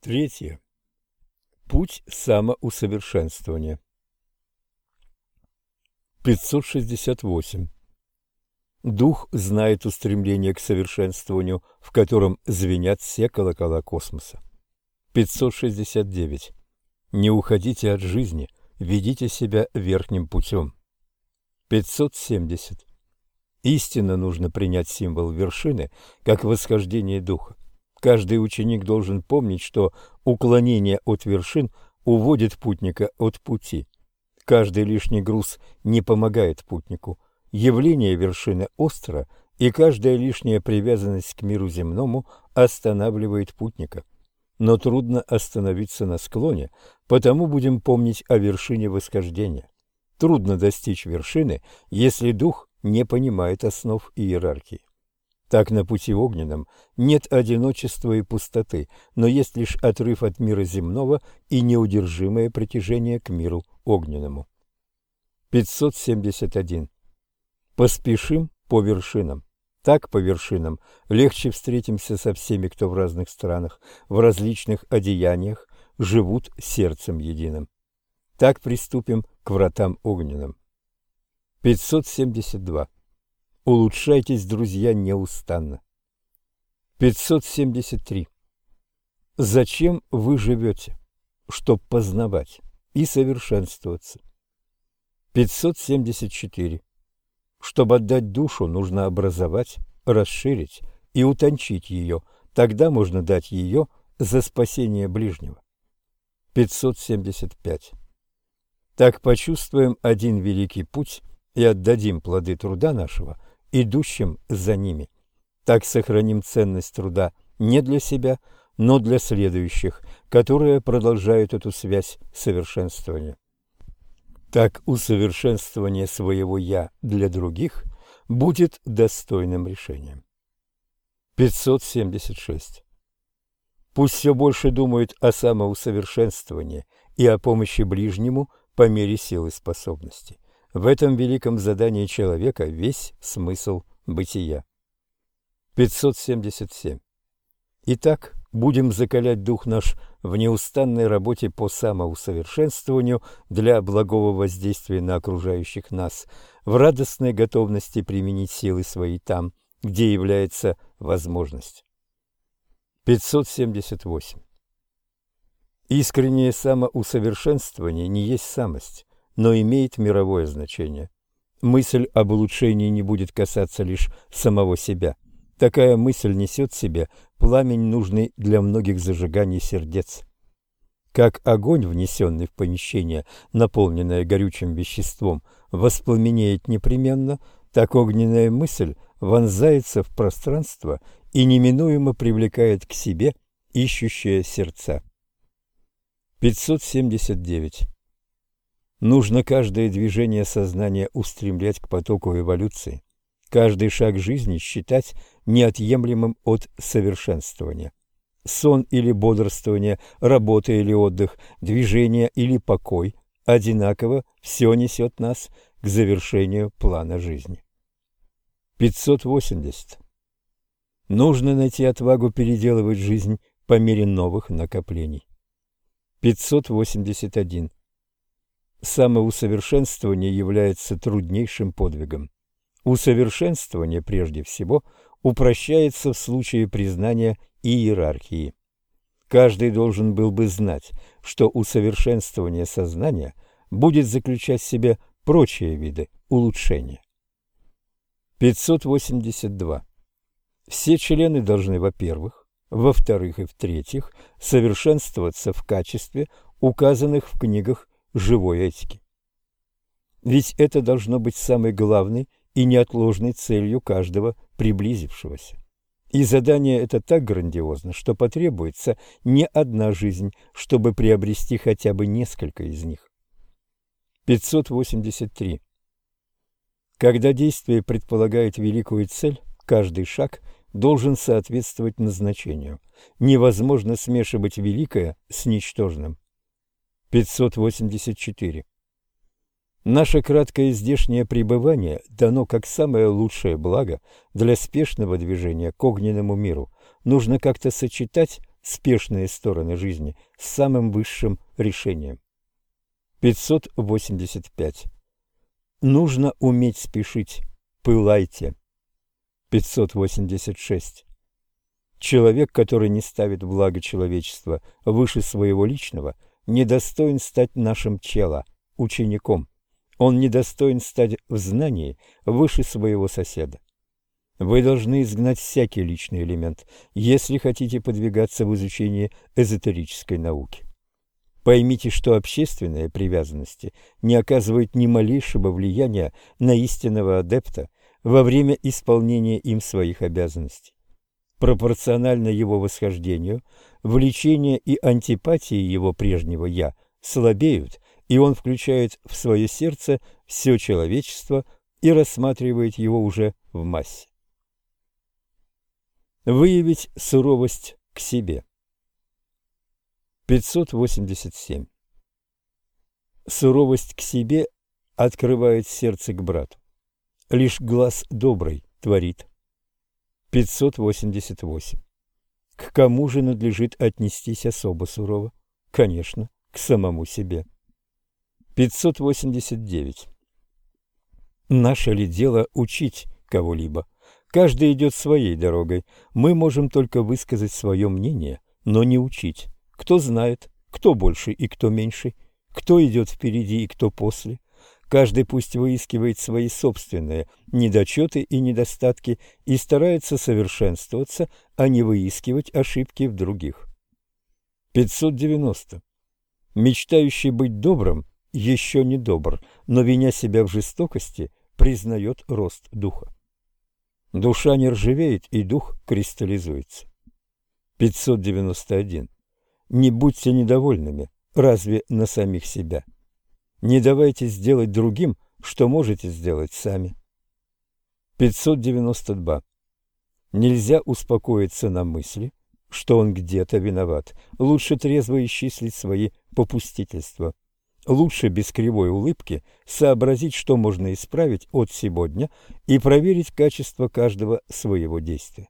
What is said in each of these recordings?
Третье. Путь самоусовершенствования. 568. Дух знает устремление к совершенствованию, в котором звенят все колокола космоса. 569. Не уходите от жизни, ведите себя верхним путем. 570. Истинно нужно принять символ вершины, как восхождение духа. Каждый ученик должен помнить, что уклонение от вершин уводит путника от пути. Каждый лишний груз не помогает путнику. Явление вершины остро, и каждая лишняя привязанность к миру земному останавливает путника. Но трудно остановиться на склоне, потому будем помнить о вершине восхождения. Трудно достичь вершины, если дух не понимает основ иерархии. Так на пути огненном нет одиночества и пустоты, но есть лишь отрыв от мира земного и неудержимое притяжение к миру огненному. 571. Поспешим по вершинам. Так по вершинам легче встретимся со всеми, кто в разных странах, в различных одеяниях, живут сердцем единым. Так приступим к вратам огненным. 572. Улучшайтесь, друзья, неустанно. 573. Зачем вы живете? Чтоб познавать и совершенствоваться. 574. Чтобы отдать душу, нужно образовать, расширить и утончить ее, тогда можно дать ее за спасение ближнего. 575. Так почувствуем один великий путь и отдадим плоды труда нашего – идущим за ними. Так сохраним ценность труда не для себя, но для следующих, которые продолжают эту связь совершенствования. Так усовершенствование своего «я» для других будет достойным решением. 576. Пусть все больше думают о самоусовершенствовании и о помощи ближнему по мере сил и способностей. В этом великом задании человека весь смысл бытия. 577. Итак, будем закалять дух наш в неустанной работе по самоусовершенствованию для благого воздействия на окружающих нас, в радостной готовности применить силы свои там, где является возможность. 578. Искреннее самоусовершенствование не есть самость но имеет мировое значение. Мысль об улучшении не будет касаться лишь самого себя. Такая мысль несет в себе пламень, нужный для многих зажиганий сердец. Как огонь, внесенный в помещение, наполненное горючим веществом, воспламенеет непременно, так огненная мысль вонзается в пространство и неминуемо привлекает к себе ищущие сердца. 579. Нужно каждое движение сознания устремлять к потоку эволюции, каждый шаг жизни считать неотъемлемым от совершенствования. Сон или бодрствование, работа или отдых, движение или покой – одинаково все несет нас к завершению плана жизни. 580. Нужно найти отвагу переделывать жизнь по мере новых накоплений. 581. Самоусовершенствование является труднейшим подвигом. Усовершенствование прежде всего упрощается в случае признания иерархии. Каждый должен был бы знать, что усовершенствование сознания будет заключать в себе прочие виды улучшения. 582. Все члены должны, во-первых, во-вторых и в-третьих, совершенствоваться в качестве, указанных в книгах живой этики. Ведь это должно быть самой главной и неотложной целью каждого приблизившегося. И задание это так грандиозно, что потребуется не одна жизнь, чтобы приобрести хотя бы несколько из них. 583. Когда действие предполагает великую цель, каждый шаг должен соответствовать назначению. Невозможно смешивать великое с ничтожным. 584. Наше краткое здешнее пребывание дано как самое лучшее благо для спешного движения к огненному миру. Нужно как-то сочетать спешные стороны жизни с самым высшим решением. 585. Нужно уметь спешить. Пылайте. 586. Человек, который не ставит благо человечества выше своего личного, недостоин стать нашим чела, учеником. Он недостоин стать в знании выше своего соседа. Вы должны изгнать всякий личный элемент, если хотите подвигаться в изучении эзотерической науки. Поймите, что общественные привязанности не оказывают ни малейшего влияния на истинного адепта во время исполнения им своих обязанностей. Пропорционально его восхождению, влечение и антипатии его прежнего «я» слабеют, и он включает в свое сердце все человечество и рассматривает его уже в массе. Выявить суровость к себе. 587. Суровость к себе открывает сердце к брату. Лишь глаз добрый творит. 588. К кому же надлежит отнестись особо сурово? Конечно, к самому себе. 589. Наше ли дело учить кого-либо? Каждый идет своей дорогой. Мы можем только высказать свое мнение, но не учить. Кто знает, кто больше и кто меньше, кто идет впереди и кто после. Каждый пусть выискивает свои собственные недочеты и недостатки и старается совершенствоваться, а не выискивать ошибки в других. 590. Мечтающий быть добрым еще не добр, но виня себя в жестокости признает рост духа. Душа не ржавеет, и дух кристаллизуется. 591. Не будьте недовольными, разве на самих себя. Не давайте сделать другим, что можете сделать сами. 592. Нельзя успокоиться на мысли, что он где-то виноват. Лучше трезво исчислить свои попустительства. Лучше без кривой улыбки сообразить, что можно исправить от сегодня и проверить качество каждого своего действия.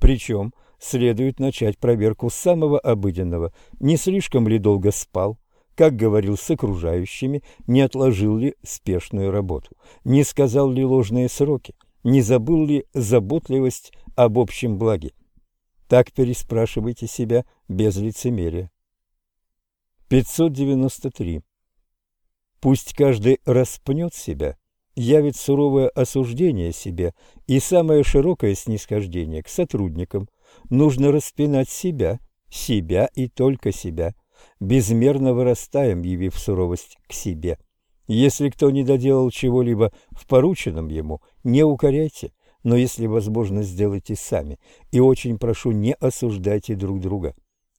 Причем следует начать проверку с самого обыденного, не слишком ли долго спал, как говорил с окружающими, не отложил ли спешную работу, не сказал ли ложные сроки, не забыл ли заботливость об общем благе. Так переспрашивайте себя без лицемерия. 593. Пусть каждый распнет себя, явит суровое осуждение себе и самое широкое снисхождение к сотрудникам. Нужно распинать себя, себя и только себя, безмерно вырастаем, явив суровость к себе. Если кто не доделал чего-либо в порученном ему, не укоряйте, но если возможно, сделайте сами. И очень прошу, не осуждайте друг друга.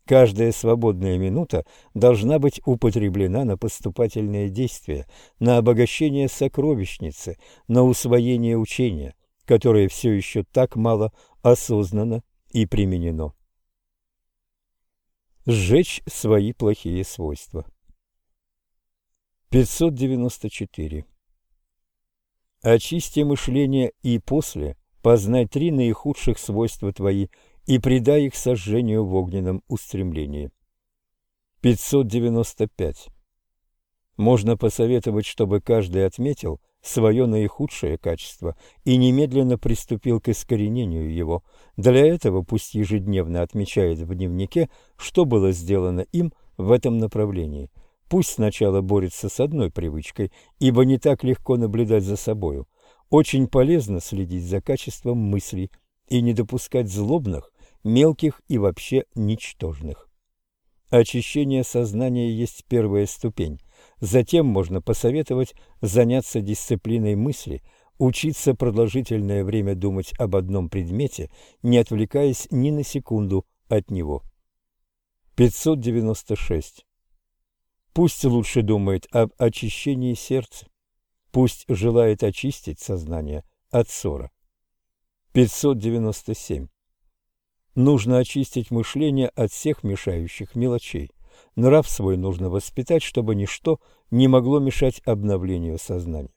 Каждая свободная минута должна быть употреблена на поступательные действия, на обогащение сокровищницы, на усвоение учения, которое все еще так мало осознано и применено. Сжечь свои плохие свойства. 594. Очисти мышление и после познай три наихудших свойства твои – и предай их сожжению в огненном устремлении. 595. Можно посоветовать, чтобы каждый отметил свое наихудшее качество и немедленно приступил к искоренению его. Для этого пусть ежедневно отмечает в дневнике, что было сделано им в этом направлении. Пусть сначала борется с одной привычкой, ибо не так легко наблюдать за собою. Очень полезно следить за качеством мыслей и не допускать злобных мелких и вообще ничтожных. Очищение сознания есть первая ступень. Затем можно посоветовать заняться дисциплиной мысли, учиться продолжительное время думать об одном предмете, не отвлекаясь ни на секунду от него. 596. Пусть лучше думает об очищении сердца. Пусть желает очистить сознание от ссора. 597. Нужно очистить мышление от всех мешающих мелочей. Нрав свой нужно воспитать, чтобы ничто не могло мешать обновлению сознания.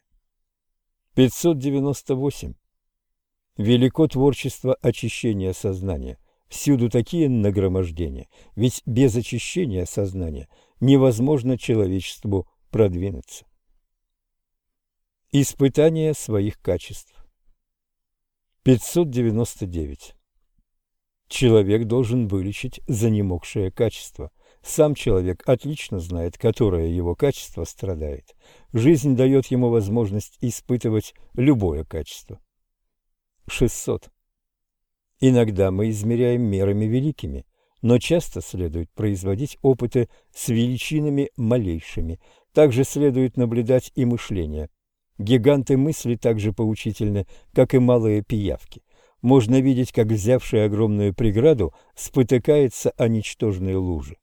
598. Велико творчество очищения сознания. Всюду такие нагромождения, ведь без очищения сознания невозможно человечеству продвинуться. Испытание своих качеств 599. Человек должен вылечить занемогшее качество. Сам человек отлично знает, которое его качество страдает. Жизнь дает ему возможность испытывать любое качество. 600. Иногда мы измеряем мерами великими, но часто следует производить опыты с величинами малейшими. Также следует наблюдать и мышление. Гиганты мысли так же поучительны, как и малые пиявки. Можно видеть, как взявший огромную преграду спотыкается о ничтожные лужи.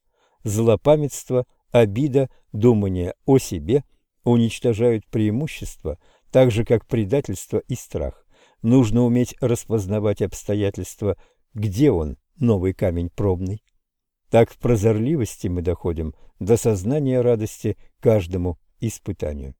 Злопамятство, обида, думание о себе уничтожают преимущества, так же, как предательство и страх. Нужно уметь распознавать обстоятельства, где он, новый камень пробный. Так в прозорливости мы доходим до сознания радости каждому испытанию.